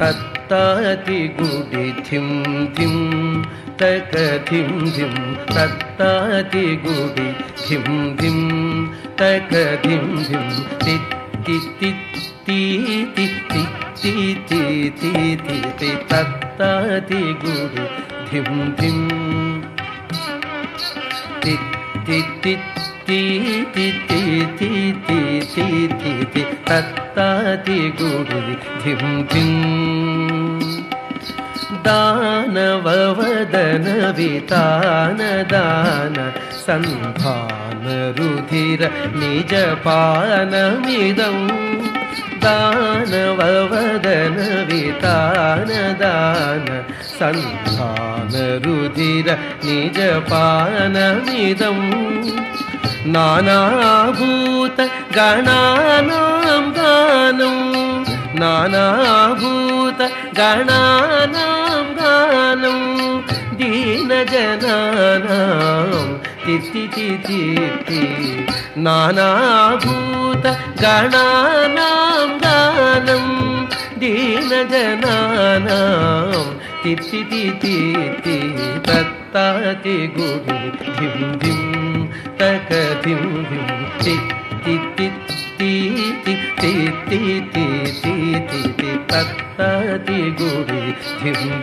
तत्ताति गुडिधिंतिं तकधिं तिं तत्तातिगुडि धिंदिं तकतिं जिं ति तत्तातिगुडि धिंतिं ति ति ति ति ति ति ति ति ति ति ति तत्ताति गुडि थिं थिं दानववदन वितान दान सन्धान रुधिर निजपानमिदं। दानववदन वितान दान सन्धान रुधिर निजपानमिदम् नानाभूतगणानां गानं। नानाभूतगणानां गानं। दीनजनानां तितितिति नानाभूतगणानां गानं। दीनजनानां तितितिति तत्ताति गुडि धिं धिम्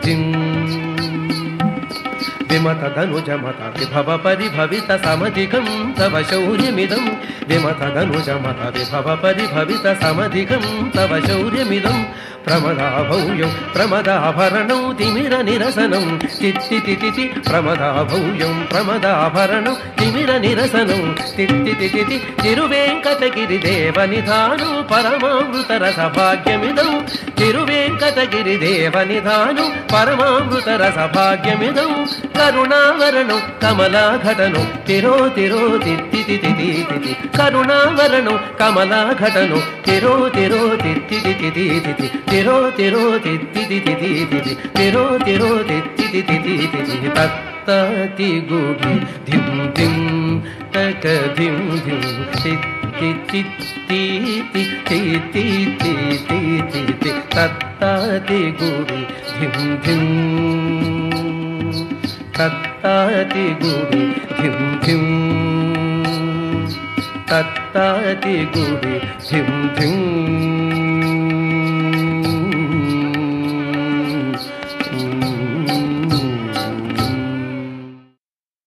धिं విమత ధనుజమత విభవ పరిభవిత సమధికం తవ శౌర్యమిదం విమత ధనుజమత విభవ పరిభవిత సమధికం తవ శౌర్యమిదం ప్రమదాభౌయం ప్రమదాభరణం తిమిర నిరసనం తిత్తితితి ప్రమదాభౌయం ప్రమదాభరణం తిమిర నిరసనం తిత్తితితి తిరువేంకటగిరి దేవ నిధాను పరమామృతరస భాగ్యమిదం తిరువేంకటగిరి దేవ నిధాను పరమామృతరస భాగ్యమిదం కరుణావరణం కమలాఘటను తిరో తిరో తిత్తి కరుణావరణం కమలాఘటను తిరో తిరో తిత్తి తిది తిరో తిరో తిత్తి తిది తిరో తిరో తిత్తి తిది తత్తి గుగి ధిం ధిం తక ధిం ధిం తిత్తి తిత్తి తిత్తి తిత్తి తిత్తి తత్తాతి గుగి ధిం ధిం తత్తాతి గుడి ధిం ధిం తత్తాతి గుడి ధిం ధిం